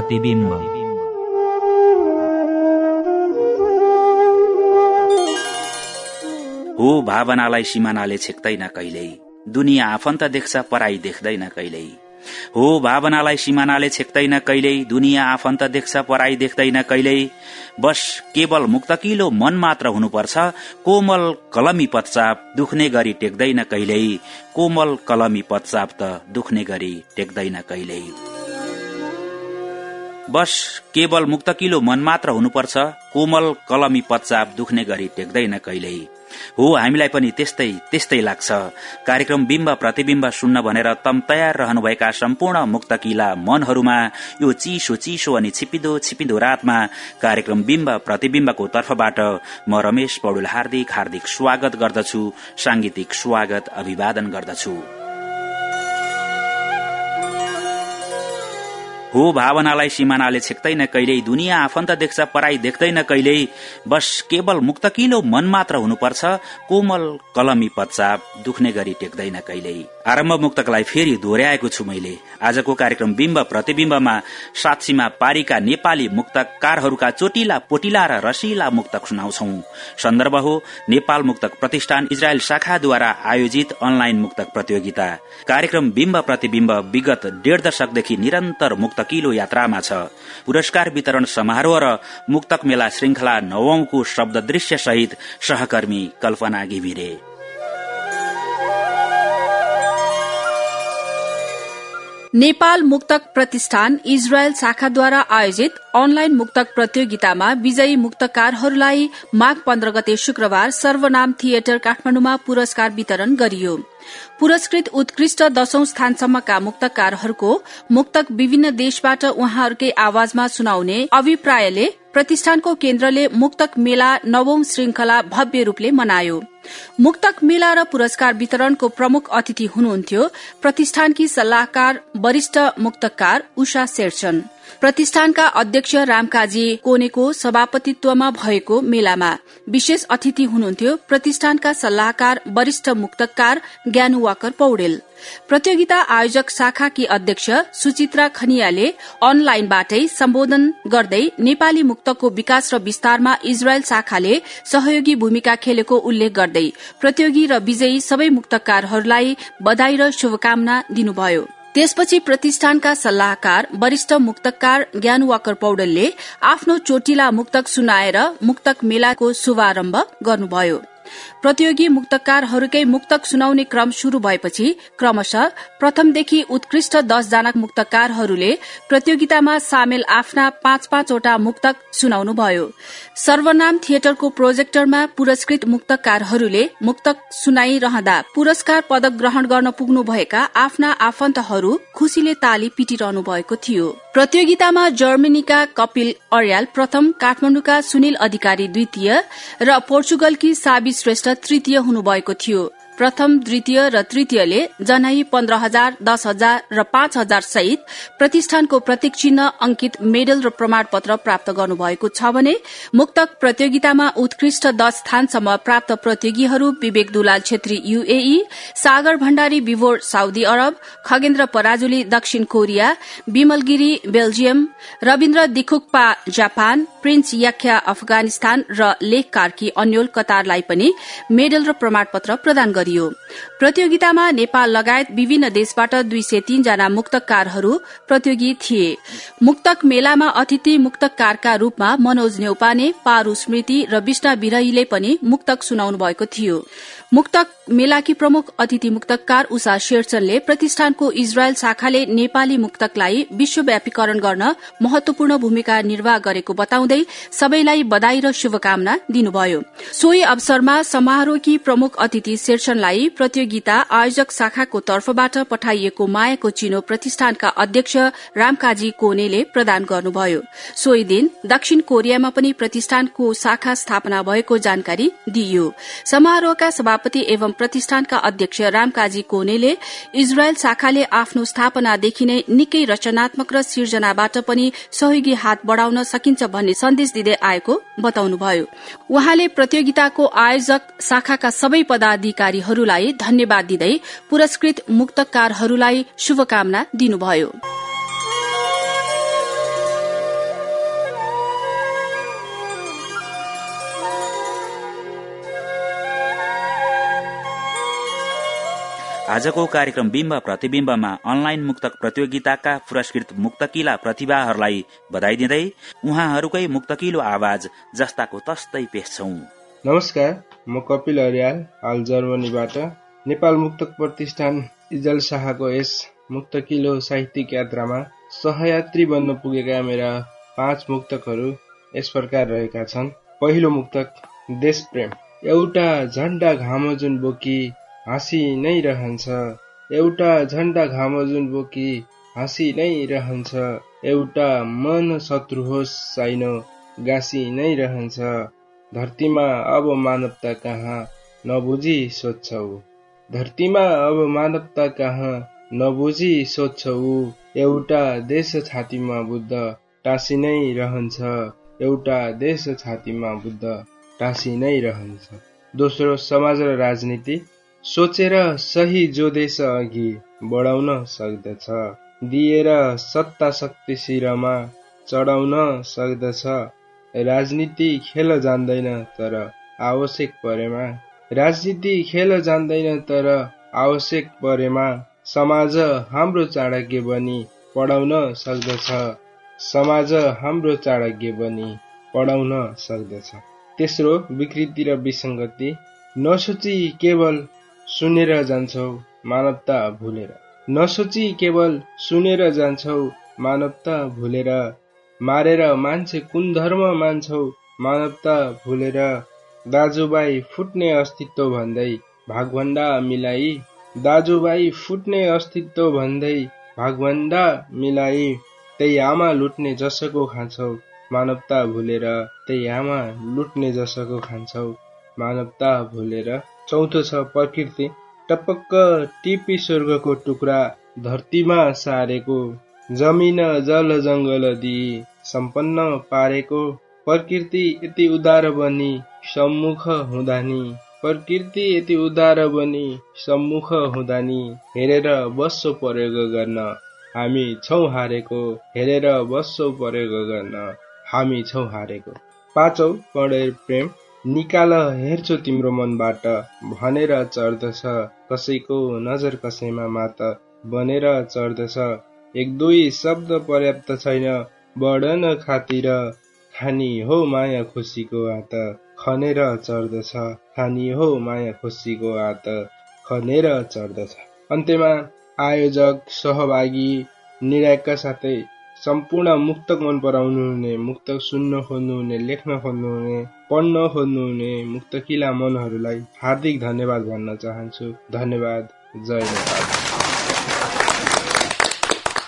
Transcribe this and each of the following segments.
बिम्ब प्रतिबिम्ब हो भावनालाई सिमानाले छेक्दैन कहिल्यै। दुनियाँ आफन्त देख्छ पराई देख्दैन कहिल्यै। हो भावनालाई सिमानाले छेक्दैन कहिल्यै। दुनियाँ आफन्त देख्छ पराई देख्दैन कहिल्यै। बस केवल मुक्तकिलो मन मात्र हुनुपर्छ। कोमल कलमी पच्चाप दुख्ने गरी टेक्दैन कहिल्यै। कोमल कलमी पच्चाप त दुख्ने गरी टेक्दैन कहिल्यै। बस केवल मुक्तकिलो मन मात्र हुनुपर्छ। कोमल कलमी पच्चाप दुख्ने गरी टेक्दैन कहिल्यै। हो हामीलाई पनि त्यस्तै त्यस्तै लाग्छ। कार्यक्रम बिम्ब प्रतिविम्ब सुन्न भनेर तम तयार रहनुभएका सम्पूर्ण मुक्तकिला मनहरूमा यो चिसो चिसो अनि छिपिदो छिपिदो रातमा कार्यक्रम बिम्ब प्रतिविम्बको तर्फबाट म रमेश पौडेल हार्दिक हार्दिक स्वागत गर्दछु। सांगीतिक स्वागत अभिवादन गर्दछु। हो भावनालाई सिमानाले छेक्दैन कहिल्यै दुनियाँ आफन्त देख्छ पराई देख्दैन कहिल्यै। बस केवल मुक्तकिलो मन मात्र हुनुपर्छ कोमल कलमी पच्चाप दुख्ने गरी टेक्दैन कहिल्यै। आरम्भ मुक्तकलाई फेरि दोहोऱ्याएको छु मैले। आजको कार्यक्रम बिम्ब प्रतिविम्बमा साक्षीमा पारीका नेपाली मुक्तकारहरूका चोटिला पोटिला र रसिला मुक्तक सुनाउँछौ सन्दर्भ हो नेपाल मुक्तक प्रतिष्ठान इजरायल शाखाद्वारा आयोजित अनलाइन मुक्तक प्रतियोगिता। कार्यक्रम बिम्ब प्रतिविम्ब विगत डेढ दशकदेखि निरन्तर मुक्तकिलो यात्रामा छ। पुरस्कार वितरण समारोह र मुक्तक मेला श्रृंखला नवौंको शब्द दृश्य सहित सहकर्मी कल्पना घिमिरे। नेपाल मुक्तक प्रतिष्ठान इजरायल शाखाद्वारा आयोजित अनलाइन मुक्तक प्रतियोगितामा विजयी मुक्तकारहरूलाई माघ पन्ध्र गते शुक्रबार सर्वनाम थिएटर काठमाडौँमा पुरस्कार वितरण गरियो। पुरस्कृत उत्कृष्ट दशौं स्थानसम्मका मुक्तकारहरूको मुक्तक विभिन्न देशबाट उहाँहरूकै आवाजमा सुनाउने अभिप्रायले प्रतिष्ठानको केन्द्रले मुक्तक मेला नवौं श्रृंखला भव्य रूपले मनायो। मुक्तक मेला र पुरस्कार वितरणको प्रमुख अतिथि हुनुहुन्थ्यो। प्रतिष्ठानकी सल्लाहकार वरिष्ठ मुक्तकार उषा शेरचन। प्रतिष्ठानका अध्यक्ष रामकाजी कोनेको सभापतित्वमा भएको मेलामा विशेष अतिथि हुनुहुन्थ्यो प्रतिष्ठानका सल्लाहकार वरिष्ठ मुक्तकार ज्ञानु वाकर पौडेल। प्रतियोगिता आयोजक शाखाकी अध्यक्ष सुचित्रा खनियाले अनलाइनबाटै सम्बोधन गर्दै नेपाली मुक्तको विकास र विस्तारमा इजरायल शाखाले सहयोगी भूमिका खेलेको उल्लेख गर्दै प्रतियोगी र विजयी सबै मुक्तकारहरूलाई बधाई र शुभकामना दिनुभयो। त्यसपछि प्रतिष्ठानका सल्लाहकार वरिष्ठ मुक्तकार ज्ञान वाकर पौडेलले आफ्नो चोटिला मुक्तक सुनाएर मुक्तक मेलाको शुभारम्भ गर्नुभयो। प्रतियोगी मुक्तकारहरूकै मुक्तक सुनाउने क्रम शुरू भएपछि क्रमशः प्रथमदेखि उत्कृष्ट दसजना मुक्तकारहरूले प्रतियोगितामा सामेल आफ्ना पाँच पाँचवटा मुक्तक सुनाउनुभयो सर्वनाम थिएटरको प्रोजेक्टरमा पुरस्कृत मुक्तकारहरूले मुक्तक सुनाइरहँदा पुरस्कार पदक ग्रहण गर्न पुग्नुभएका आफ्ना आफन्तहरू खुशीले ताली पिटिरहनु भएको थियो। प्रतियोगितामा जर्मनीका कपिल अर्याल प्रथम काठमाडौँका सुनिल अधिकारी द्वितीय र पोर्चुगलकी साबी श्रेष्ठ तृतीय हुनुभएको थियो। प्रथम द्वितीय र तृतीयले जनाई पन्ध्र हजार दस हजार र पाँच हजार सहित प्रतिष्ठानको प्रतीक चिन्ह अंकित मेडल र प्रमाणपत्र प्राप्त गर्नुभएको छ भने मुक्तक प्रतियोगितामा उत्कृष्ट दश स्थानसम्म प्राप्त प्रतियोगीहरू Vivek Dulal Chhetri UAE Sagar Bhandari Vibhor Saudi Arabia Khagendra Parajuli दक्षिण Korea Bimal Giri Belgium Rabindra Dikhukpa Japan Prince Yakhya Afghanistan र लेख कार्की अन्यल कतारलाई पनि मेडल र प्रमाणपत्र प्रदान गरियो। गरियो। प्रतियोगितामा नेपाल लगायत विभिन्न देशबाट दुई सय तीनजना मुक्तकारहरू प्रतियोगी थिए। मुक्तक मेलामा अतिथि मुक्तकारका रूपमा मनोज नेौपाने पारू स्मृति र विष्णा विरहीले पनि मुक्तक सुनाउनु भएको थियो। मुक्तक मेलाकी प्रमुख अतिथि मुक्तकार उषा शेरचनले प्रतिष्ठानको इजरायल शाखाले नेपाली मुक्तकलाई विश्वव्यापीकरण गर्न महत्वपूर्ण भूमिका निर्वाह गरेको बताउँदै सबैलाई बधाई र शुभकामना दिनुभयो। सोही अवसरमा समारोहकी प्रमुख अतिथि शेरचनलाई प्रतियोगिता आयोजक शाखाको तर्फबाट पठाइएको मायाको चिनो प्रतिष्ठानका अध्यक्ष रामकाजी कोनेले प्रदान गर्नुभयो। सोही दिन दक्षिण कोरियामा पनि प्रतिष्ठानको शाखा स्थापना भएको जानकारी दिइयो। समारोहका सभापति एवं प्रतिष्ठानका अध्यक्ष रामकाजी कोनेले इजरायल शाखाले आफ्नो स्थापनादेखि नै निकै रचनात्मक र सिर्जनाबाट पनि सहयोगी हात बढ़ाउन सकिन्छ भन्ने सन्देश दिँदै आएको बताउनुभयो। उहाँले प्रतियोगिताको आयोजक शाखाका सबै पदाधिकारीहरूलाई धन्यवाद धन्यवाद दिँदै पुरस्कृत मुक्तकारहरूलाई शुभकामना दिनुभयो। आजको कार्यक्रम बिम्ब प्रतिविम्बमा अनलाइन मुक्तक प्रतियोगिताका पुरस्कृत मुक्तकिला प्रतिभाहरूलाई बधाई दिँदै उहाँहरूकै मुक्तकिलो आवाज जस्ताको तस्तै पेच्छौ नमस्कार म कपिल अर्याल हाल जर्मनीबाट। नेपाल मुक्तक प्रतिष्ठान इजल शाहको यस मुक्तकिलो साहित्यिक यात्रामा सहयात्री बन्न पुगेका मेरा पाँच मुक्तकहरू यस प्रकार रहेका छन्। पहिलो मुक्तक देश प्रेम एउटा झन्डा घाम जुन बोकी हाँसी नै रहन्छ। एउटा झन्डा घाम जुन बोकी हाँसी नै रहन्छ। एउटा मन शत्रु होस् साइन गाँसी नै रहन्छ। धरतीमा अब मानवता कहाँ नबुझी सोध्छौ। धरतीमा अब मानवता कहाँ नबुझी सोध्छौ। एउटा देश छातीमा बुद्ध टाँसी नै रहन्छ। एउटा देश छातीमा बुद्ध टाँसी नै रहन्छ। दोस्रो समाज र राजनीति। सोचेर सही जो देश अघि बढाउन सक्दछ। दिएर सत्ता शक्ति शिरमा चढाउन सक्दछ। राजनीति खेल जान्दैन तर आवश्यक परेमा राजनीति खेल जान्दैन तर आवश्यक परेमा समाज हाम्रो चाणक्य बनी पढाउन सक्दछ। समाज हाम्रो चाणक्य बनी पढाउन सक्दछ। तेस्रो विकृति र विसङ्गति। नसोची केवल सुनेर जान्छौ मानवता भुलेर। नसोची केवल सुनेर जान्छौ मानवता भुलेर। मारेर मान्छे कुन धर्म मान्छौ मानवता भुलेर। दाजुभाइ फुट्ने अस्तित्व भन्दै भागभन्दा मिलाई। दाजुभाइ फुट्ने अस्तित्व भन्दै भागभन्दा मिलाई। त्यही आमा लुट्ने जसको खान्छौ मानवता भुलेर त्यही आमा लुट्ने जसको खान्छौ मानवता भुलेर। चौथो छ प्रकृति। टपक्क टिपी स्वर्गको टुक्रा धरतीमा सारेको जमिन जल जङ्गल दिई सम्पन्न पारेको। प्रकृति यति उदार बनी सम्मुख हुँदा नि प्रकृति यति उदार बनी सम्मुख हुँदा नि हेरेर बस्सो प्रयोग गर्न। हामी छौ हारेको हेरेर बस्सो प्रयोग गर्न। हामी छौ हारेको। पाँचौ पढेर प्रेम। निकाल हेर्छु तिम्रो मनबाट। भनेर चढ्दछ। कसैको नजर कसैमा मात बनेर चढ्दछ। एक दुई शब्द पर्याप्त छैन। बढन खातिर। खानी हो माया खुसीको हात खनेर चढ्दछ। खानी हो माया खुसीको हात खनेर चढ्दछ। अन्त्यमा आयोजक सहभागी निर्णायकका साथै सम्पूर्ण मुक्तक मन पराउनु हुने मुक्तक सुन्न खोज्नुहुने लेख्न खोज्नुहुने पढ्न खोज्नुहुने मुक्तकिला मनहरूलाई हार्दिक धन्यवाद भन्न चाहन्छु। धन्यवाद। जय नेपाल।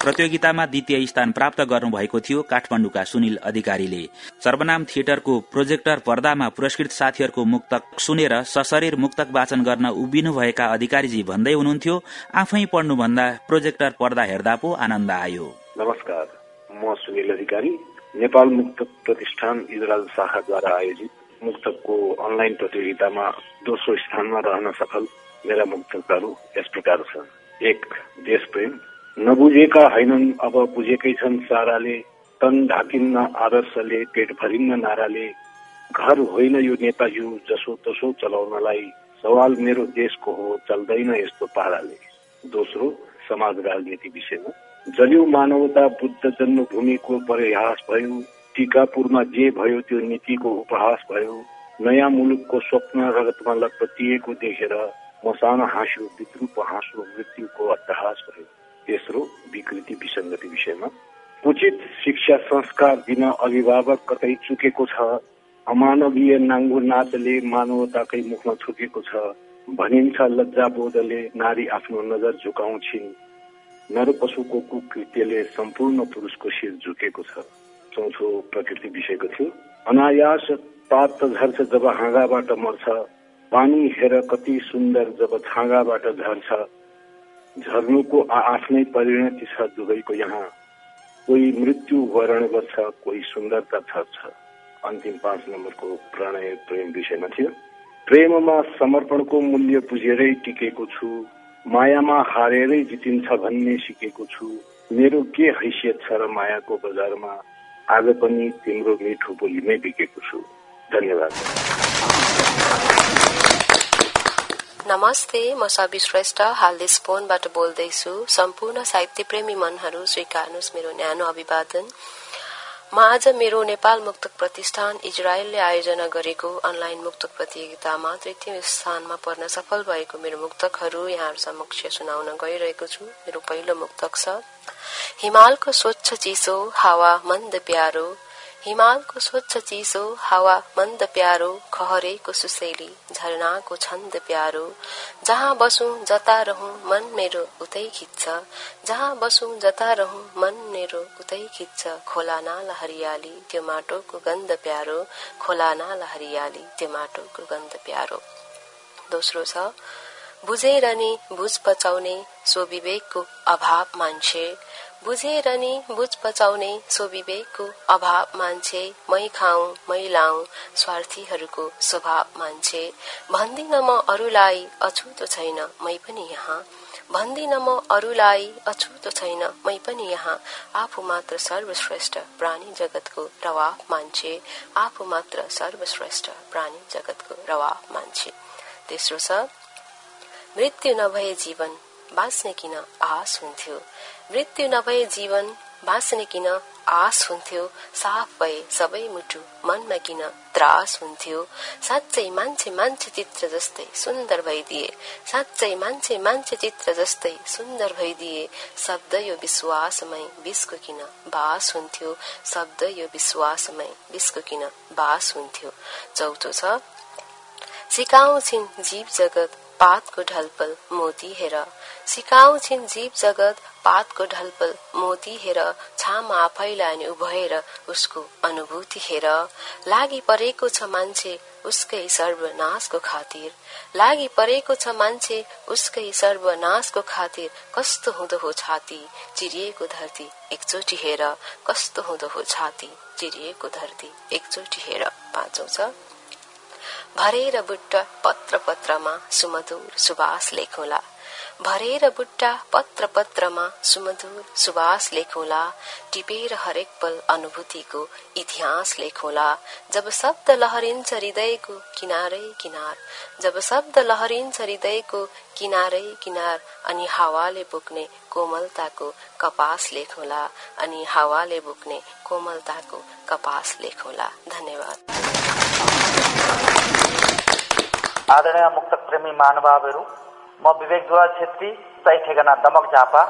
प्रतियोगितामा द्वितीय स्थान प्राप्त गर्नुभएको थियो काठमाडौँका सुनिल अधिकारीले। सर्वनाम थिएटरको प्रोजेक्टर पर्दामा पुरस्कृत साथीहरूको मुक्तक सुनेर सशरीर मुक्तक वाचन गर्न उभिनुभएका अधिकारीजी भन्दै हुनुहुन्थ्यो आफै पढ्नुभन्दा प्रोजेक्टर पर्दा हेर्दा पो आनन्द आयो। नमस्कार म सुनिल अधिकारी। नेपाल मुक्त प्रतिष्ठान इजरायल शाखाद्वारा आयोजित मुक्तकको अनलाइन प्रतियोगितामा दोस्रो स्थानमा रहन सफल मेरा मुक्तकहरू यस प्रकार छन्। एक देश प्रेम नबुझेका होइनन् अब बुझेकै छन् साराले। तन ढाकिन्न आदर्शले पेट भरिन्न नाराले। घर होइन यो नेताज्यू जसो तसो चलाउनलाई। सवाल मेरो देशको हो चल्दैन यस्तो पाराले। दोस्रो समाज राजनीति विषयमा। जल्यो मानवता बुद्ध जन्मभूमिको परिहास भयो। टिकापुरमा जे भयो त्यो नीतिको उपहास भयो। नयाँ मुलुकको स्वप्न रगतमा लटपटिएको देखेर मसानो हाँस्यो विद्रुप हाँसो मृत्युको अट्टहास भयो। तेस्रो विकृति विसङ्गति विषयमा। उचित शिक्षा संस्कार दिन अभिभावक कतै चुकेको छ? अमानवीय नाङ्गो नाचले मानवताकै मुखमा छुकेको छ भनिन्छ लज्जाबोधले नारी आफ्नो नजर झुकाउँछिन्। नर पशुको कुकृत्यले सम्पूर्ण पुरुषको शिर झुकेको छ। चौथो प्रकृति विषयको थियो। अनायास पात झर्छ जब हाँगाबाट मर्छ। पानी हेर कति सुन्दर जब छाँगाबाट झर्छ। झर्नुको आफ्नै परिणति छ दुवैको यहाँ। कोही मृत्यु वरण गर्छ कोही सुन्दरता छर्छ अन्तिम पाँच नम्बरको प्रणय प्रेम विषयमा थियो। प्रेममा समर्पणको मूल्य बुझेरै टिकेको छु। मायामा हारेरै जितिन्छ भन्ने सिकेको छु। मेरो के हैसियत छ र मायाको बजारमा? आज पनि तिम्रो मिठो बोलीमै बिकेको छु। धन्यवाद। नमस्ते म सबि श्रेष्ठ हाल फोनबाट बोल्दैछु। सम्पूर्ण साहित्य प्रेमी मनहरू स्वीकार्नुहोस् मेरो न्यानो अभिवादन। म आज मेरो नेपाल मुक्तक प्रतिष्ठान इजरायलले आयोजना गरेको अनलाइन मुक्तक प्रतियोगितामा तृतीय स्थानमा पर्न सफल भएको मेरो मुक्तकहरू यहाँहरू समक्ष सुनाउन गइरहेको छु। मेरो पहिलो मुक्तक छ। हिमालको स्वच्छ चिसो हावा मन्द प्यारो हिमालको स्वच्छ चिसो हावा मन्द प्यारो खहरेको सुसेली झरनाको छन्द प्यारो। जहाँ बसु जता रहँ मन मेरो उतै खिच्छ। जहाँ बसु जता रहँ मन मेरो उतै खिच्छ। खोला नाला हरियाली त्यो माटोको गन्ध प्यारो। खोला नाला हरियाली त्यो माटोको गन्ध प्यारो। दोस्रो छ बुझेर नि बुझ पचाउने सो विवेकको अभाव मान्छे। बुझेर नि बुझ बचाउने सो विवेकको अभाव मान्छे मै खाऊ मै लाऊ स्वार्थीहरूको स्वभाव मान्छे। भन्दिन म अरूलाई अछुतो छैन मै पनि यहाँ। भन्दिन म अरूलाई अछुतो छैन मै पनि यहाँ। आफू मात्र सर्वश्रेष्ठ प्राणी जगतको रवाफ मान्छे। आफू मात्र सर्वश्रेष्ठ प्राणी जगतको रवाफ मान्छे। तेस्रो छ मृत्यु नभए जीवन बाँच्ने किन आश हुन्थ्यो। मृत्यु नभए जीवन बाँच्ने किन आश हुन्थ्यो। साफ भए सबै मुटु मनमा किन त्रास हुन्थ्यो। साँच्चै मान्छे मान्छे चित्र जस्तै सुन्दर भइदिए। साँच्चै मान्छे मान्छे चित्र जस्तै सुन्दर भइदिए। शब्द यो विश्वासमै विषको किन बास हुन्थ्यो? शब्द यो विश्वासमै विषको किन बास हुन्थ्यो? चौथो छ सिकाउँछिन् जीव जगत पातको ढलपल मोती हेर। सिकाउँछिन् जीव जगत पातको ढलपल मोती हेर। छामा आफैलाई नि उभएर उसको अनुभूति हेर। लागि परेको छ मान्छे उसकै सर्वनाशको खातिर। लागि परेको छ मान्छे उसकै सर्वनाशको खातिर। कस्तो हुँदो हो छाती? चिरिएको धरती एकचोटि हेर। कस्तो हुँदो हो छाती? चिरिएको धरती एकचोटि हेर। पाँचौं छ। भरेर बुट्टा पत्र पत्रमा सुमधुर सुबास लेखौला। भरेर बुट्टा पत्र पत्रमा सुमधुर सुबास लेखौला टिपेर हरेक पल अनुभूतिको इतिहास लेखौला। जब शब्द लहरिन्छ हृदयको किनारै किनार जब शब्द लहरिन्छ हृदयको किनारै किनार अनि हावाले बोक्ने कोमलताको कपास लेखौला अनि हावाले बोक्ने कोमलताको कपास लेखौला। धन्यवाद। आदरणीय मुक्तक प्रेमी महानुभावहरू म विवेक दुवाल छेत्री तै ठेगाना दमक झापा।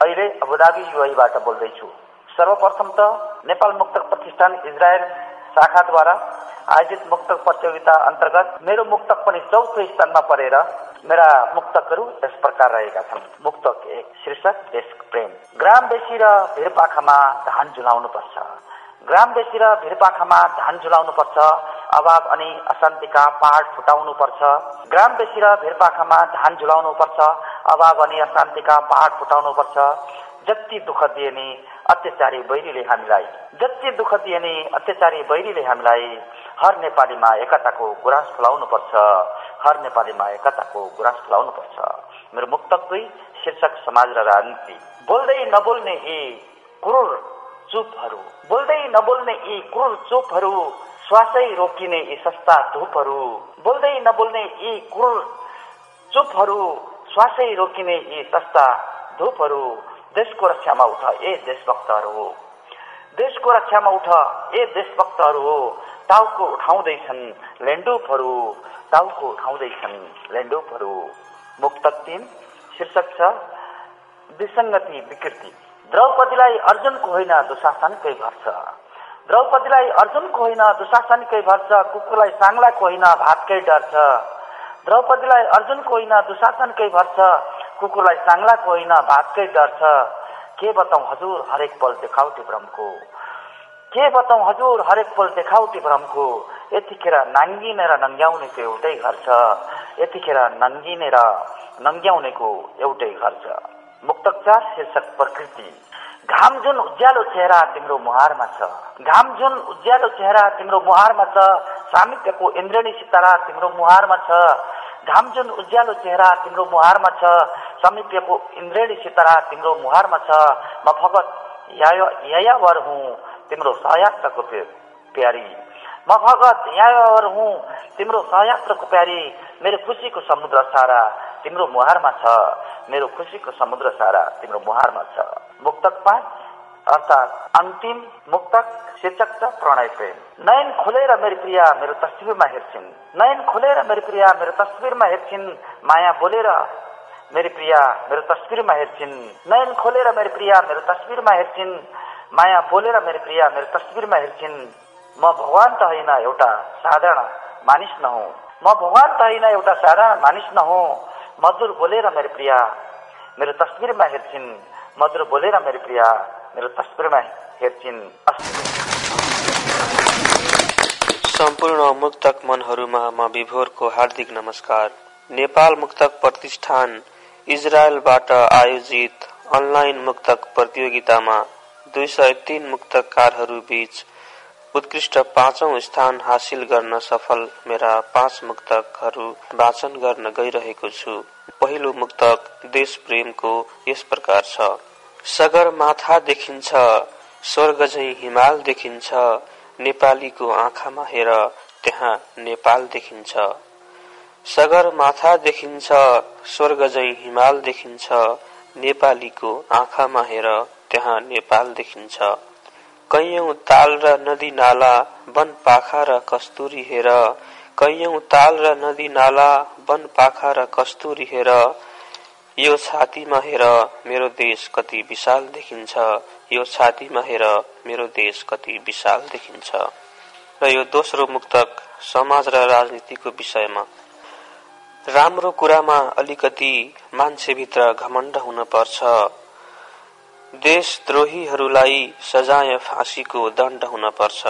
अहिले अबुधाबी युवाईबाट बोल्दैछु। सर्वप्रथम त नेपाल मुक्तक प्रतिष्ठान इजरायल शाखाद्वारा आयोजित मुक्तक प्रतियोगिता अन्तर्गत मेरो मुक्तक पनि चौथो स्थानमा परेर मेरा मुक्तकहरू यस प्रकार रहेका छन्। मुक्तक एक शीर्षक देश प्रेम। ग्राम बेसी र भिरपाखामा धान झुलाउनुपर्छ ग्राम बेसी र भिरपाखामा धान झुलाउनुपर्छ अभाव अनि अशान्तिका पहाड फुटाउनुपर्छ। ग्राम बेसी र भिरपाखामा धान झुलाउनुपर्छ अभाव अनि अशान्तिका पहाड फुटाउनुपर्छ। जति दुःख दिए नि अत्याचारी बैरीले हामीलाई जति दुःख दिए नि अत्याचारी बैरीले हामीलाई हर नेपालीमा एकताको गुराँस फुलाउनुपर्छ। हर नेपालीमा एकताको गुराँस फुलाउनुपर्छ। मेरो मुक्तक दुई शीर्षक समाज र राजनीति। बोल्दै नबोल्ने यी क्रूर चुपहरू। बोल्दै नबोल्ने यी क्रूर चुपहरू श्वासै रोकिने यी सस्ता धुपहरू। बोल्दै नबोल्ने यी क्रूर चुपहरू श्वासै रोकिने यी सस्ता धुपहरू। देशको रक्षामा उठ ए देशभक्तहरू। हो देशको रक्षामा उठ ए देशभक्तहरू। हो टाउको उठाउँदैछन् लेन्डुपहरू। टाउको उठाउँदैछन् लेन्डुपहरू। मुक्त तिन शीर्षक छ विसङ्गति विकृति। द्रौपदीलाई अर्जुनको होइन दुशासनकै घर छ द्रौपदीलाई अर्जुनको होइन दुशासनकै भर छ कुकुरलाई साङ्लाको होइन भातकै डर छ द्रौपदीलाई अर्जुनको होइन दुशासनकै भर छ कुकुरलाई साङ्लाको होइन भातकै डर छ के बताउँ हजुर हरेक पल देखाउटी भ्रमको के बताउँ हजुर हरेक पल देखाउटी भ्रमको यतिखेर नाङ्गिने र नङ्ग्याउनेको एउटै घर छ। यतिखेर नङ्गिने र नङ्ग्याउनेको एउटै घर छ। मुक्तक चार शीर्षक प्रकृति। घाम जुन उज्यालो चेहरा तिम्रो मुहारमा छ। घाम जुन उज्यालो चेहरा तिम्रो मुहारमा छ। सामित्यको इन्द्रणी सितारा तिम्रो मुहारमा छ। घाम जुन उज्यालो चेहरा तिम्रो मुहारमा छ। समीप्यको इन्द्रेणी सितारा तिम्रो मुहारमा छ। म फगत यायावर हुँ तिम्रो सहायताको प्यारी। म भगत यहाँ हुँ तिम्रो सहयात्रको प्यारी। मेरो खुसीको समुद्र सारा तिम्रो मुहारमा छ। मेरो खुसीको समुद्र सारा तिम्रो मुहारमा छ। मुक्तक पाँच अर्थात् अन्तिम मुक्तक शीर्षक छ प्रणय प्रेम। नयन खोलेर मेरो प्रिया मेरो तस्विरमा हेर्छिन्। नयन खोलेर मेरो प्रिया मेरो तस्विरमा हेर्छिन्। माया बोलेर मेरो प्रिया मेरो तस्विरमा हेर्छिन्। नयन खोलेर मेरो प्रिया मेरो तस्विरमा हेर्छिन्। माया बोलेर मेरो प्रिया मेरो तस्विरमा हेर्छिन्। म भगवान त होइन एउटा साधारण मानिस नहुँ। म भगवान त होइन एउटा साधारण मानिस नहुँ। मधुर बोलेर मेरो प्रिया मेरो तस्विरमा हेर्छिन्। मधुर बोलेर मेरो प्रिया मेरो तस्विरमा हेर्छिन्। सम्पूर्ण मुक्तक मनहरूमा म विभोरको हार्दिक नमस्कार। नेपाल मुक्तक प्रतिष्ठान इजरायलबाट आयोजित अनलाइन मुक्तक प्रतियोगितामा दुई सय तीन मुक्तकारहरू बीच उत्कृष्ट पाँचौं स्थान हासिल गर्न सफल मेरा पाँच मुक्तकहरू वाचन गर्न गइरहेको छु। पहिलो मुक्तक देश प्रेमको यस प्रकार छ। सगर माथा देखिन्छ स्वर्ग झै हिमाल देखिन्छ नेपालीको आँखामा हेर त्यहाँ नेपाल देखिन्छ। सगर माथा देखिन्छ स्वर्ग झै हिमाल देखिन्छ नेपालीको आँखामा हेर त्यहाँ नेपाल देखिन्छ। कैयौं ताल र नदी नाला वन पाखा र कस्तुरी हेर। कैयौं ताल र नदी नाला वन पाखा र कस्तुरी हेर। यो छातीमा हेर मेरो देश कति विशाल देखिन्छ। यो छातीमा हेर मेरो देश कति विशाल देखिन्छ। र यो दोस्रो मुक्तक समाज र राजनीतिको विषयमा। राम्रो कुरामा अलिकति मान्छेभित्र घमण्ड हुन पर्छ। देशद्रोहीहरूलाई सजाय फाँसीको दण्ड हुन पर्छ।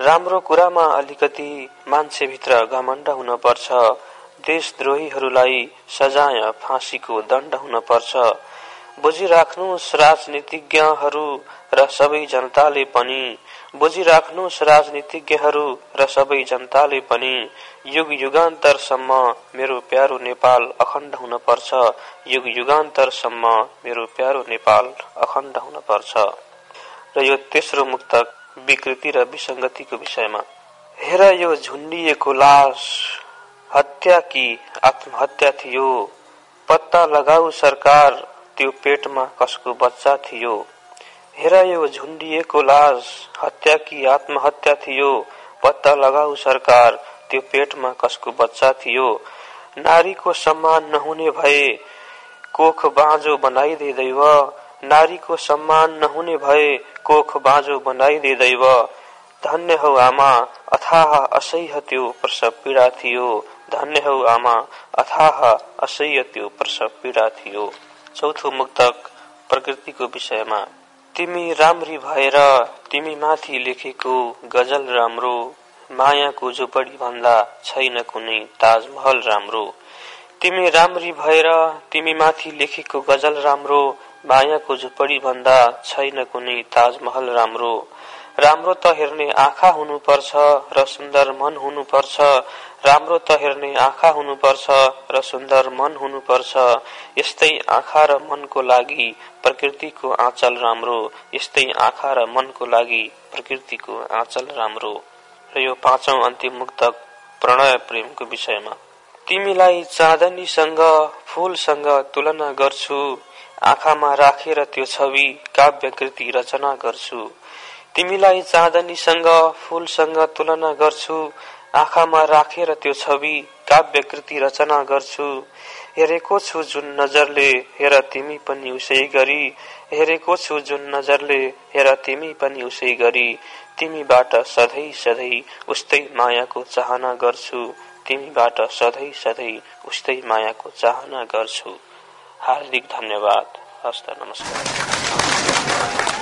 राम्रो कुरामा अलिकति मान्छेभित्र घमण्ड हुन पर्छ। देशद्रोहीहरूलाई सजाय फाँसीको दण्ड हुन पर्छ। बुझिराख्नुहोस् राजनीतिज्ञहरू र सबै जनताले पनि बुझिराख्नुहोस् राजनीतिज्ञहरू र सबै जनताले पनि। युग युगान्तरसम्म मेरो प्यारो नेपाल अखण्ड हुन पर्छ युग युगान्तरसम्म मेरो प्यारो नेपाल अखण्ड हुन पर्छ र यो तेस्रो मुक्तक विकृति र विसङ्गतिको विषयमा। हेर यो झुन्डिएको लास हत्या कि आत्महत्या थियो? पत्ता लगाऊ सरकार त्यो पेटमा कसको बच्चा थियो? हेर यो झुन्डिएको लास हत्या कि आत्महत्या थियो। पत्ता लगाऊ सरकार त्यो पेटमा कसको बच्चा थियो। नारीको सम्मान नहुने भए कोख बाँझो बनाइदे दैव। नारीको सम्मान नहुने भए कोख बाँझो बनाइदे दैव। धन्य हौ आमा अथाह असह्य त्यो प्रसव पीडा थियो। धन्य हौ आमा अथाह असह्य त्यो प्रसव पीडा थियो। चौथो मुक्तक प्रकृतिको विषयमा। तिमी राम्री भएर तिमी माथि लेखेको गजल राम्रो मायाको झुपडी भन्दा छैन कुनै ताजमहल राम्रो। तिमी राम्री भएर तिमी माथि लेखेको गजल राम्रो मायाको झुपडी भन्दा छैन कुनै ताजमहल राम्रो। राम्रो त हेर्ने आँखा हुनुपर्छ र सुन्दर मन हुनुपर्छ। राम्रो त हेर्ने आँखा हुनुपर्छ र सुन्दर मन हुनुपर्छ। यस्तै आँखा र मनको लागि प्रकृतिको आँचल राम्रो। यस्तै आँखा र मनको लागि प्रकृतिको आँचल राम्रो। र यो पाँचौं अन्तिम मुक्तक प्रणय प्रेमको विषयमा। तिमीलाई चाँदनीसँग फूलसँग तुलना गर्छु। आँखामा राखेर त्यो छवि काव्य कृति रचना गर्छु। तिमीलाई चाँदनीसँग फूलसँग तुलना गर्छु आँखामा राखेर त्यो छवि काव्य कृति रचना गर्छु। हेरेको छु जुन नजरले हेर तिमी पनि उसै गरी। हेरेको छु जुन नजरले हेर तिमी पनि उसै गरी। तिमीबाट सधैँ सधैँ उस्तै मायाको चाहना गर्छु। तिमीबाट सधैँ सधैँ उस्तै मायाको चाहना गर्छु। हार्दिक धन्यवाद। हस्त नमस्कार।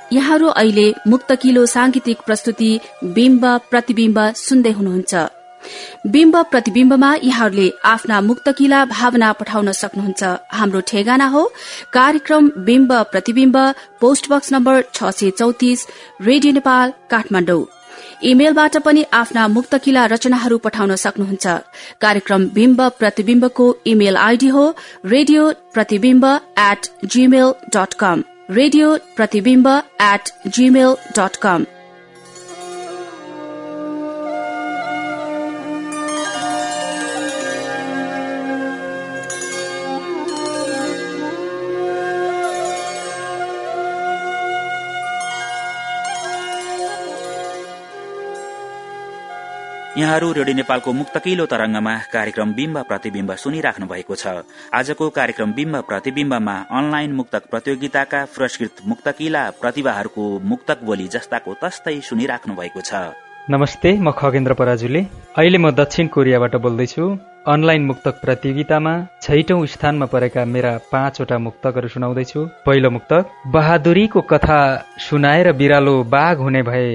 यहाँहरू अहिले मुक्त किलो सांगीतिक प्रस्तुति बिम्ब प्रतिविम्ब सुन्दै हुनुहुन्छ। बिम्ब प्रतिविम्बमा यहाँहरूले आफ्ना मुक्तकिला भावना पठाउन सक्नुहुन्छ। हाम्रो ठेगाना हो कार्यक्रम बिम्ब प्रतिविम्ब पोस्ट बक्स नम्बर छ सय चौतिस रेडियो नेपाल काठमाडौँ। इमेलबाट पनि आफ्ना मुक्तकिला रचनाहरू पठाउन सक्नुहुन्छ। कार्यक्रम बिम्ब प्रतिविम्बको इमेल आईडी हो radio Pratibimba at Gmail dot com radio Pratibimba at Gmail यहाँहरू रेडियो नेपालको मुक्तकिलो तरंगमा कार्यक्रम बिम्ब प्रतिविम्ब सुनिराख्नु भएको छ। आजको कार्यक्रम बिम्ब प्रतिविम्बमा अनलाइन मुक्तक प्रतियोगिताका पुरस्कृत मुक्तकिला प्रतिभाहरूको मुक्तक बोली जस्ताको तस्तै सुनिराख्नु भएको छ। नमस्ते म खगेन्द्र पराजुले। अहिले म दक्षिण कोरियाबाट बोल्दैछु। अनलाइन मुक्तक प्रतियोगितामा छैटौं स्थानमा परेका मेरा पाँचवटा मुक्तकहरू सुनाउँदैछु। पहिलो मुक्तक बहादुरीको कथा सुनाएर बिरालो बाघ हुने भए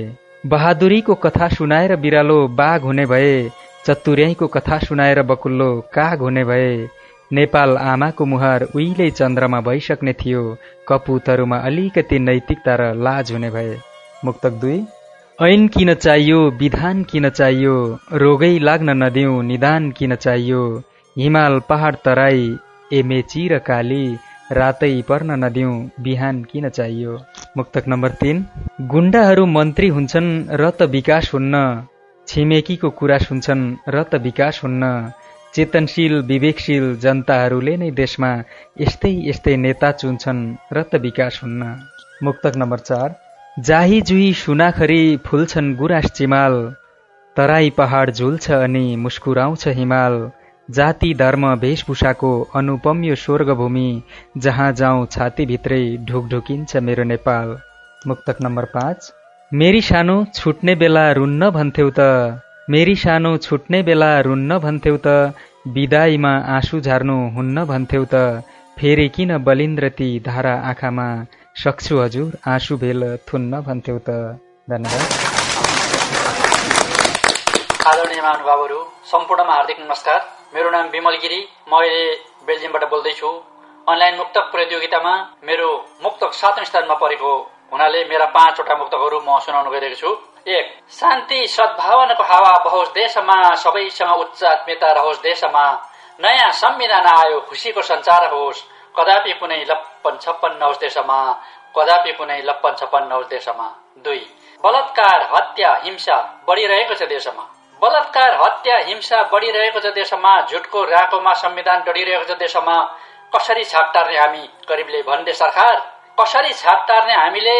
बहादुरीको कथा सुनाएर बिरालो बाघ हुने भए चतुर्याईको कथा सुनाएर बकुल्लो काग हुने भए नेपाल आमाको मुहार उहिले चन्द्रमा भइसक्ने थियो कपुतहरूमा अलिकति नैतिकता र लाज हुने भए। मुक्तक दुई ऐन किन चाहियो विधान किन चाहियो रोगै लाग्न नदिऊ निदान किन चाहियो हिमाल पहाड तराई एमेची र काली रातै पर्न नदिऊ बिहान किन चाहियो? मुक्तक नम्बर तिन। गुण्डाहरू मन्त्री हुन्छन् र त विकास हुन्न। छिमेकीको कुरा सुन्छन् र त विकास हुन्न। चेतनशील विवेकशील जनताहरूले नै देशमा यस्तै यस्तै नेता चुन्छन् र त विकास हुन्न। मुक्तक नम्बर चार। जाही जुही सुनाखरी फुल्छन् गुराँस चिमाल। तराई पहाड झुल्छ अनि मुस्कुराउँछ हिमाल। जाति धर्म वेशभूषाको अनुपम्य स्वर्गभूमि जहाँ जाउँ छातीभित्रै ढुकढुकिन्छ मेरो नेपाल। मुक्तक नम्बर पाँच। मेरी सानो छुट्ने बेला रुन्न भन्थ्यौ त। मेरी सानो छुट्ने बेला रुन्न भन्थ्यौ त। विदाईमा आँसु झार्नु हुन्न भन्थ्यौ त। फेरि किन बलिन्द्रती धारा आँखामा सक्छु हजुर आँसु भेल थुन्न भन्थ्यौ त। धन्यवाद। आदरणीय महानुभावहरू सम्पूर्णमा हार्दिक नमस्कार। मेरो नाम विमल गिरी। म अहिले बेल्जियमबाट बोल्दैछु। अनलाइन मुक्तक प्रतियोगितामा मेरो मुक्तक सातौं स्थानमा परेको हुनाले मेरा पाँचवटा मुक्तकहरू म सुनाउन गइरहेको छु। एक शान्ति सद्भावनाको हावा बहोस् देशमा सबैसँग उच्च आत्मीयता रहोस् देशमा। नयाँ संविधान आयो खुसीको संचार होस्। कदापि कुनै लप्पन छप्पन नहोस् देशमा। कदापि कुनै लप्पन छप्पन नहोस् देशमा। दुई बलात्कार हत्या हिंसा बढ़िरहेको छ देशमा। बलात्कार हत्या हिंसा बढ़िरहेको छ देशमा झुटको राकोमा संविधान डढिरहेको छ देशमा कसरी छाप टार्ने हामी गरिबले? भन्दै सरकार कसरी छाप टार्ने हामीले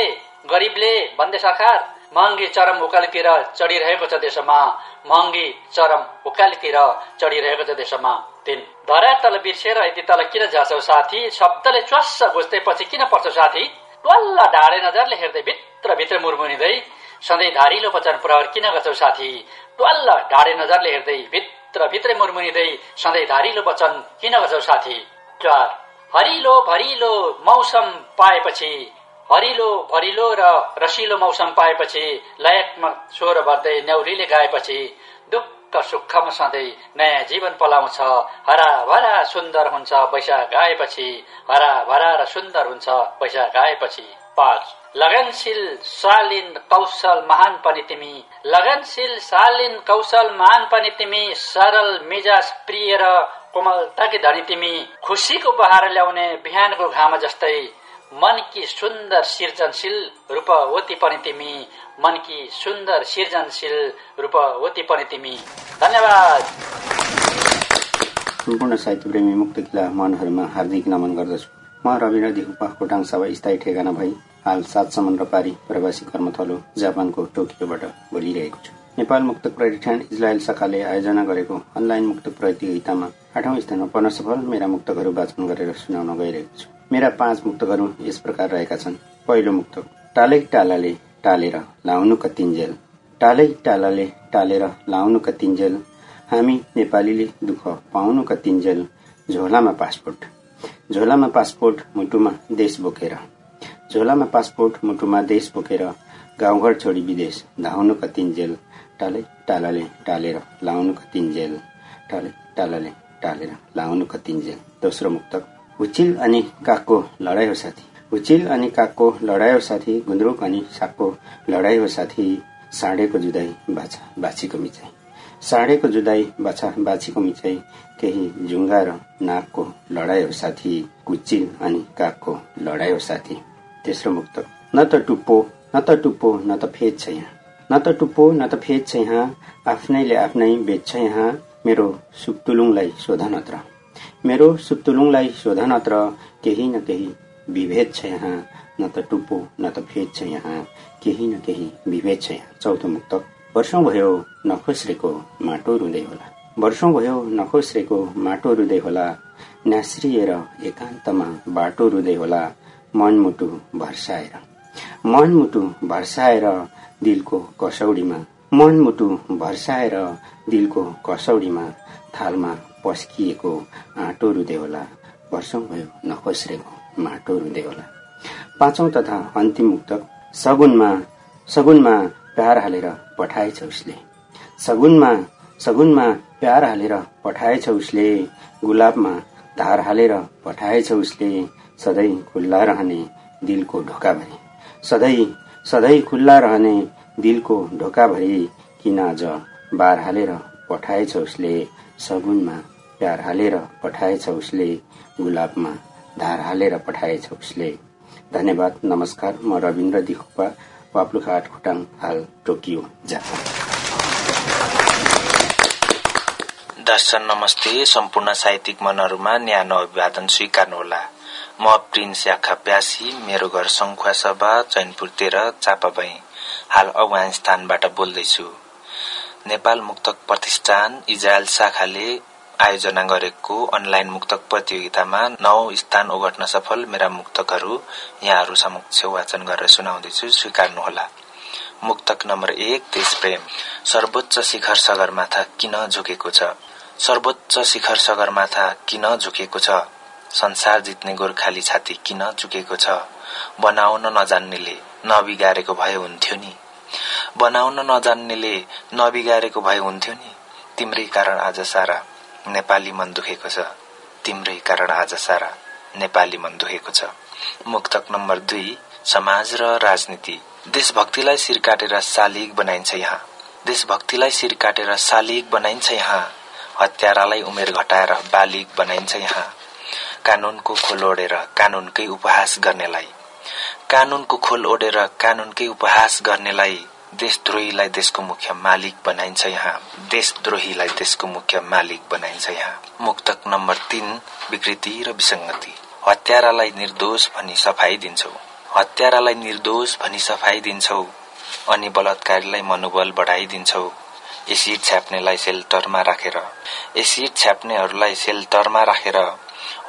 गरिबले? भन्दै सरकार महँगी चरम उकालीतिर चढिरहेको छ देशमा महँगी चरम उकालीतिर चढिरहेको छ देशमा। तिन धरा तल बिर्सेर यति तल किन जाछौ साथी? शब्दले च्वास घुस्दैपछि किन पर्छ साथी? टल्ल ढाडे नजरले हेर्दै भित्र भित्र मुरमुनिँदै सधैँ धारिलो वचन प्रहर किन गर्छौ साथी। ट्वाल्ल ढाडे नजरले हेर्दै भित्र भित्रै मुरमुनिँदै सधैँ धारिलो वचन किन गर्छौ साथी? चार। हरिलो भरिलो मौसम पाएपछि हरिलो भरिलो र रसिलो मौसम पाएपछि लयकमा स्वर भर्दै न्याउरीले गाएपछि दुःख सुखमा सधैँ नयाँ जीवन पलाउँछ। हरा भरा सुन्दर हुन्छ वैशाख गाएपछि हरा भरा र सुन्दर हुन्छ वैशाख गाएपछि। पाँच लगनशील शालीन कौशल महान पनि तिमी लगनशील शालीन कौशल महान पनि तिमी सरल मिजाज प्रिय र कोमलताकी धनी तिमी खुसीको बहार ल्याउने बिहानको घाम जस्तै मनकी सुन्दर सृजनशील रूपवती पनि तिमी मनकी सुन्दर सृजनशील रूपवती पनि तिमी धन्यवाद सम्पूर्ण साहित्य प्रेमी मुक्त किला मनहरूमा हार्दिक नमन गर्दछु म रविन्द्र दिहुपा खोटाङ सभा स्थायी ठेगाना भई हाल सात समुद्र पारी प्रवासी कर्मथलो जापानको टोकियोबाट बोलिरहेको छु। नेपाल मुक्त प्रतिष्ठान इजरायल शाखाले आयोजना गरेको अनलाइन मुक्त प्रतियोगितामा आठौं स्थानमा पर्न सफल मेरा मुक्तकहरू वाचन गरेर सुनाउन गइरहेको छु। मेरा पाँच मुक्तकहरू यस प्रकार रहेका छन्। पहिलो मुक्त टाले टालाले टालेर लाउनु कतिन्जेल टालै टालाले टालेर लाउनु कतिन्जेल हामी नेपालीले दुःख पाउनु कतिन्जेल झोलामा पासपोर्ट। झोलामा पासपोर्ट मुटुमा देश बोकेर। झोलामा पासपोर्ट मुटुमा देश बोकेर गाउँघर छोडी विदेश धाउनु कतिन्जेल टालै टालाले टालेर लाउनु कतिन्जेल टालै टालाले टालेर लाउनु कतिन्जेल दोस्रो मुक्तक हुचिल अनि कागको लडाई हो साथी। हुचिल अनि कागको लडाई हो साथी गुन्द्रुक अनि सागको लडाई हो साथी साँडेको जुदाई बाछा बाछीको मिचाइ साँडेको जुदाई बाछा बाछीको मिचाइ केही जुङ्गा र नाकको लडाई हो साथी कुचिल अनि कागको लडाई हो साथी। तेस्रो मुक्त। न त टुप्पो न त टुप्पो न त फेद छ यहाँ। न त टुप्पो न त फेद छ यहाँ। आफ्नैले आफ्नै बेच्छ यहाँ। मेरो सुक्तुलुङलाई सोध नत्र। मेरो सुक्तुलुङलाई सोध नत्र। केही न केही विभेद छ यहाँ। न त टुप्पो न त फेद छ यहाँ। केही न केही विभेद छ यहाँ। चौथो मुक्त। वर्षौं भयो नखोस्रेको माटो रुँदै होला। वर्षौं भयो नखोस्रेको माटो रुँदै होला। नास्रिएर एकान्तमा बाटो रुँदै होला। मनमुटु भर्साएर। मनमुटु भर्साएर दिलको कसौडीमा। मनमुटु भर्साएर दिलको कसौडीमा थालमा पस्किएको आँटो रुँदै होला। वर्षौं भयो नखोस्रेको माटो रुँदै होला। पाँचौं तथा अन्तिम मुक्तक सगुनमा सगुनमा प्यार हालेर पठाएछ उसले। सगुनमा सगुनमा प्यार हालेर पठाएछ उसले। गुलाबमा धार हालेर पठाएछ उसले। सधैँ खुल्ला रहने दिलको ढोकाभरि सधैँ सधैँ खुल्ला रहने दिलको ढोकाभरि किन आज बार हालेर पठाएछ उसले। सगुनमा प्यार हालेर पठाएछ उसले। गुलाबमा धार हालेर पठाएछ उसले। धन्यवाद नमस्कार म रविन्द्र दिखुपा। वाप्लुखाट खुटाङ हाल टोकियो जापान दर्शन नमस्ते सम्पूर्ण साहित्यिक मनहरूमा न्यानो अभिवादन स्वीकार्नुहोला म प्रिन्स याखा प्यासी मेरो घर सङ्खुवा सभा चैनपुर तेह्र चापाबाई हाल अफगानिस्तानबाट बोल्दैछु नेपाल मुक्तक प्रतिष्ठान इजरायल शाखाले आयोजना गरेको अनलाइन मुक्तक प्रतियोगितामा नौ स्थान ओगट्न सफल मेरा मुक्तकहरू यहाँहरू समक्ष वाचन गरेर सुनाउँदैछु स्वीकार्नुहोला। मुक्तक नम्बर एक देश प्रेम सर्वोच्च शिखर सगरमाथा किन झुकेको छ? सर्वोच्च शिखर सगरमाथा किन झुकेको छ? संसार जित्ने गोर्खाली छाती किन झुकेको छ? बनाउन नजान्नेले नबिगारेको भए हुन्थ्यो नि? बनाउन नजान्नेले नबिगारेको भए हुन्थ्यो नि? तिम्रै कारण आज सारा। नेपाली मन दुखेको छ। तिम्रै कारण आज सारा नेपाली मन दुखेको छ। मुक्तक नम्बर दुई समाज र राजनीति। देशभक्तिलाई शिर काटेर शालिग बनाइन्छ यहाँ। देशभक्तिलाई शिर काटेर शालिग बनाइन्छ यहाँ। हत्यारालाई उमेर घटाएर बालिग बनाइन्छ यहाँ। कानूनको खोल ओढेर कानूनकै उपहास गर्नेलाई। कानूनको खोल ओढेर कानूनकै उपहास गर्नेलाई। देशद्रोहीलाई देशको मुख्य मालिक बनाइन्छ यहाँ। देशद्रोहीलाई देशको मुख्य मालिक बनाइन्छ यहाँ। मुक्तक नम्बर तीन विकृति र विसङ्गति। हत्यारालाई निर्दोष भनी सफाई दिन्छौ हत्यारालाई निर्दोष भनी सफाई दिन्छौ अनि बलात्कारीलाई मनोबल बढाइदिन्छौ। एसिड छ्याप्नेलाई सेल्टरमा राखेर। एसिड छ्याप्नेहरूलाई सेल्टरमा राखेर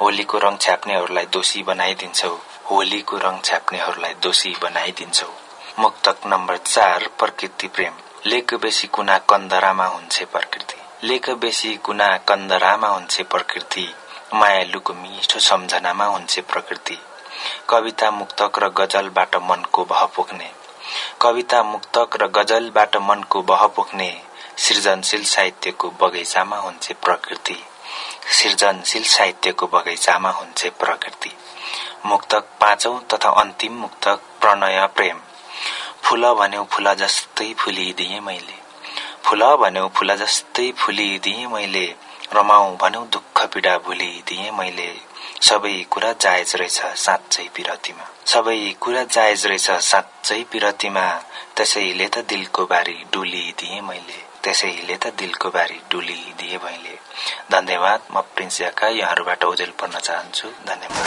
होलीको रङ छ्याप्नेहरूलाई दोषी बनाइदिन्छौ। होलीको रङ छ्याप्नेहरूलाई दोषी बनाइदिन्छौ। मुक्तक नम्बर चार प्रकृति प्रेम। लेक बेसी कुना कन्दरामा हुन्छ प्रकृति। लेक बेसी कुना कन्दरामा हुन्छ प्रकृति। मायालुको मिठो सम्झनामा हुन्छ प्रकृति। कविता मुक्तक र गजलबाट मनको बह पोख्ने कविता मुक्तक र गजलबाट मनको बह पोख्ने सृजनशील साहित्यको बगैँचामा हुन्छ प्रकृति। सृजनशील साहित्यको बगैँचामा हुन्छ प्रकृति। मुक्तक पाँचौं तथा अन्तिम मुक्तक प्रणय प्रेम। फुल भन्यौ फुल जस्तै फुलिदिए मैले। फुल भन्यौ फुल जस्तै फुलिदिए मैले। रमाउ भन्यौ दुःख पीडा भुलिदिए मैले। सबै कुरा जायज रहेछ साँच्चै पिरतीमा। सबै कुरा जायज रहेछ साँच्चै पिरतीमा। त्यसैले त दिलको बारी डुलिदिए मैले। त्यसैले त दिलको बारी डुलिदिए मैले। धन्यवाद म प्रिन्स याका यहाँहरूबाट ओजेल पढ्न चाहन्छु। धन्यवाद।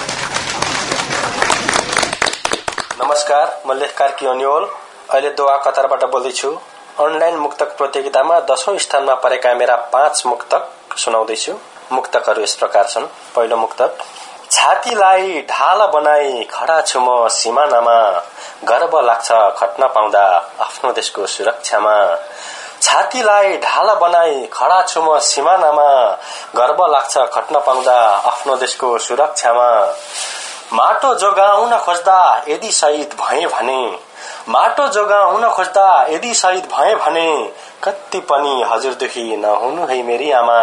नमस्कार म लेखकार कियोनियोल अहिले दोहा कतारबाट बोल्दैछु। अनलाइन मुक्तक प्रतियोगितामा दशौं स्थानमा परेका मेरा पाँच मुक्तक सुनाउँदैछु। मुक्तकहरू यस प्रकार छन्। पहिलो मुक्तक छातीलाई ढाल बनाई खडा छु म सिमानामा। गर्व लाग्छ खट्न पाउँदा आफ्नो देशको सुरक्षामा। छातीलाई ढाल बनाई खडा छु म सिमानामा। गर्व लाग्छ खट्न पाउँदा आफ्नो देशको सुरक्षामा। माटो जोगाउन खोज्दा यदि शहीद भए भने। माटो जोगाउन खोज्दा यदि शहीद भए भने कति पनि हजुरदेखि नहुनु है मेरी आमा।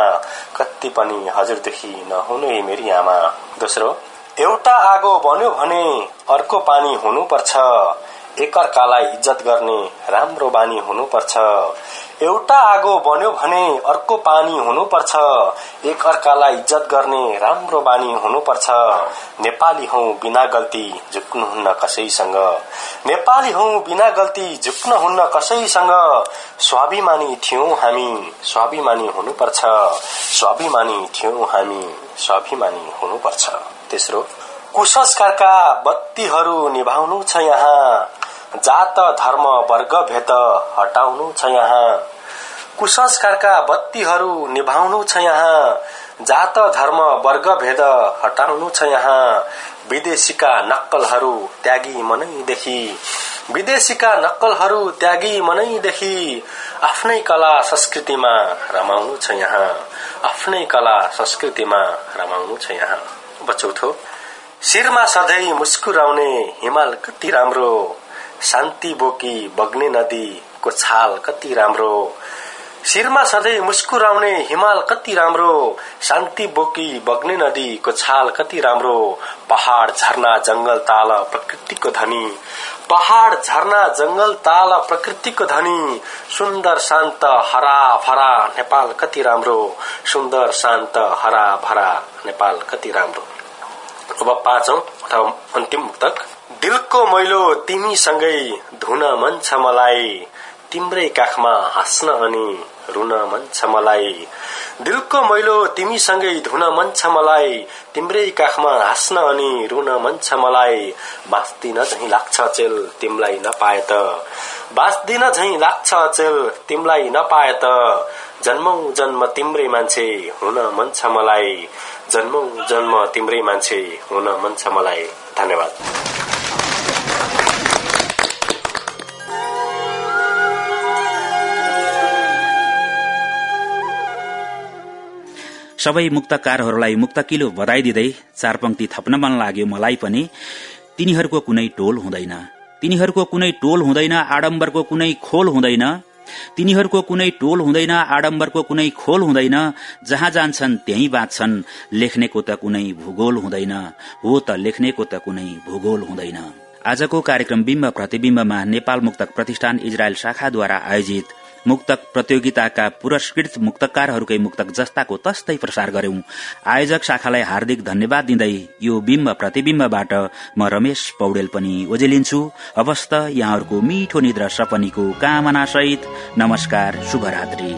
कति पनि हजुरदेखि नहुनु है मेरी आमा। दोस्रो एउटा आगो बन्यो भने अर्को पानी हुनुपर्छ। एकअर्कालाई इज्जत गर्ने राम्रो बानी हुनुपर्छ। एउटा आगो बन्यो भने अर्को पानी हुनुपर्छ। एक अर्कालाई इज्जत गर्ने राम्रो बानी हुनुपर्छ। नेपाली हौ बिना गल्ती झुक्नुहुन्न कसैसँग। नेपाली हौ बिना गल्ती झुक्नुहुन्न कसैसँग। स्वाभिमानी थियौं हामी स्वाभिमानी हुनुपर्छ। स्वाभिमानी थियौं हामी स्वाभिमानी हुनुपर्छ। तेस्रो कुसंस्कारका बत्तीहरू निभाउनु छ यहाँ। जात धर्म वर्ग भेद हटाउनु छ यहाँ। कुसंस्कारका बत्तीहरू निभाउनु छ यहाँ। जात धर्म वर्ग भेद हटाउनु छ यहाँ। विदेशीका नक्कलहरू त्यागी मनैदेखि विदेशीका नक्कलहरू त्यागी मनैदेखि आफ्नै कला संस्कृतिमा रमाउनु छ यहाँ। आफ्नै कला संस्कृतिमा रमाउनु छ यहाँ। चौथो। शिरमा सधैँ मुस्कुराउने हिमाल कति राम्रो। शान्ति बोकी बग्ने नदीको छाल कति राम्रो। शिरमा सधैँ मुस्कुराउने हिमाल कति राम्रो। शान्ति बोकी बग्ने नदीको छाल कति राम्रो। पहाड़ झरना जंगल ताल प्रकृतिको धनी। पहाड़ झरना जंगल ताल प्रकृतिको धनी। सुन्दर शान्त हरा भरा नेपाल कति राम्रो। सुन्दर शान्त हरा भरा नेपाल कति राम्रो। अब पाँचौं अथवा अन्तिम मुक्तक। दिलको मैलो तिमीसँगै धुन मन छ मलाई। तिम्रै काखमा हाँस्न अनि रुन मन छ मलाई। दिलको मैलो तिमीसँगै धुन मन छ मलाई। तिम्रै काखमा हाँस्न अनि रुन मन छ मलाई। बाँच्दिन झै लाग्छ चेल तिमीलाई नपाए त। बाँच्दिन झै लाग्छ चेल तिमीलाई नपाए त। जन्मौ जन्म तिम्रै मान्छे हुन मन छ मलाई। जन्मौ जन्म तिम्रै मान्छे हुन मन छ मलाई। धन्यवाद। सबै मुक्तकारहरूलाई मुक्तकिलो बधाई दिँदै चार पंक्ति थप्न मन लाग्यो मलाई पनि। तिनीहरूको कुनै टोल हुँदैन। तिनीहरूको कुनै टोल हुँदैन आडम्बरको कुनै खोल हुँदैन। तिनीहरूको कुनै टोल हुँदैन आडम्बरको कुनै खोल हुँदैन। जहाँ जान्छन् त्यही बाँच्छन् लेख्नेको त कुनै भूगोल हुँदैन। हो त लेख्नेको त कुनै भूगोल हुँदैन। आजको कार्यक्रम बिम्ब प्रतिविम्बमा नेपाल मुक्तक प्रतिष्ठान इजरायल शाखाद्वारा आयोजित मुक्तक प्रतियोगिताका पुरस्कृत मुक्तकारहरूकै मुक्तक जस्ताको तस्तै प्रसार गर्यौं आयोजक शाखालाई हार्दिक धन्यवाद दिँदै यो बिम्ब प्रतिविम्बबाट म रमेश पौडेल पनि ओजेलिन्छु। अवस्त यहाँहरूको मिठो निद्रा सपनीको कामना सहित नमस्कार शुभरात्री।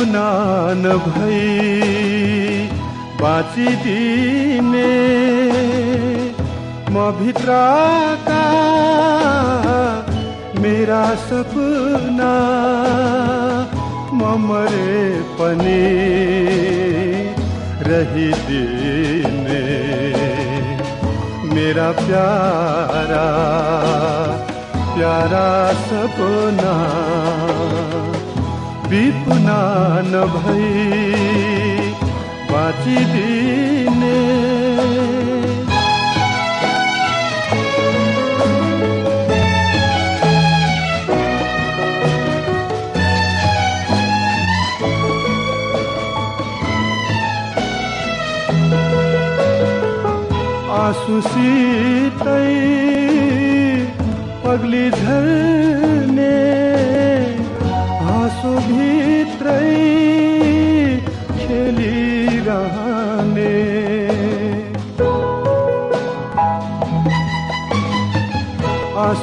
विपुनान भई बाँचिदिने। म भित्रका मेरा सपना म मरे पनि रहिदिने। मेरा प्यारा प्यारा सपना विपुना नभई बाँचिदिने। आँसुसितै पगली झर्ने। आँसु भित्रै खेलिरहने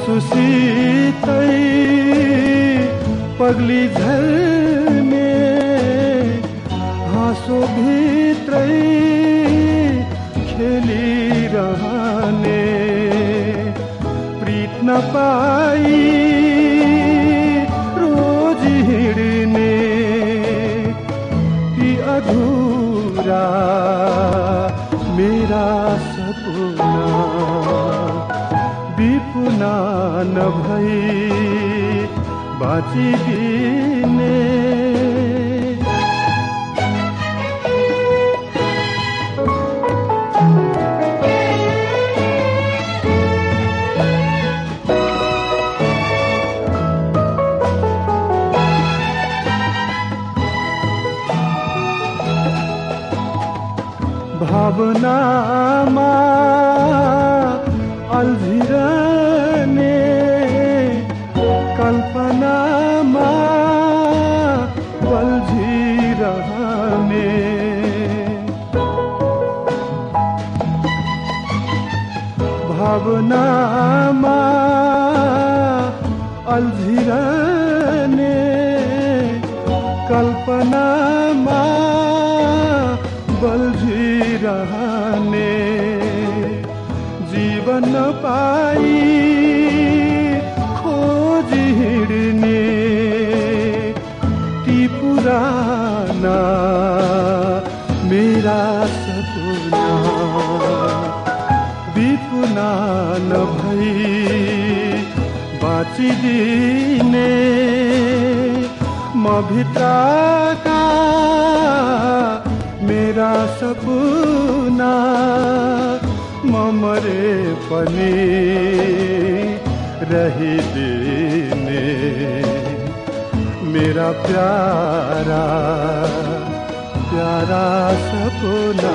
मुटुसितै पगली हाँसो भित्रै खेलिरहने प्रीत नपाई मेरा सपना विपुना नभई बाँचिदिने भावनामा अल्झिरहने कल्पनामा बल्झिरहने भावनामा अल्झिरहने कल्पनामा जीवन पाई खोज हिँड्ने ती पुराना मेरा सपना। विपुना नभई बाँचिदिने म भित्रका मेरा सपना। म मरे पनि रहिदिने मेरा प्यारा प्यारा सपना।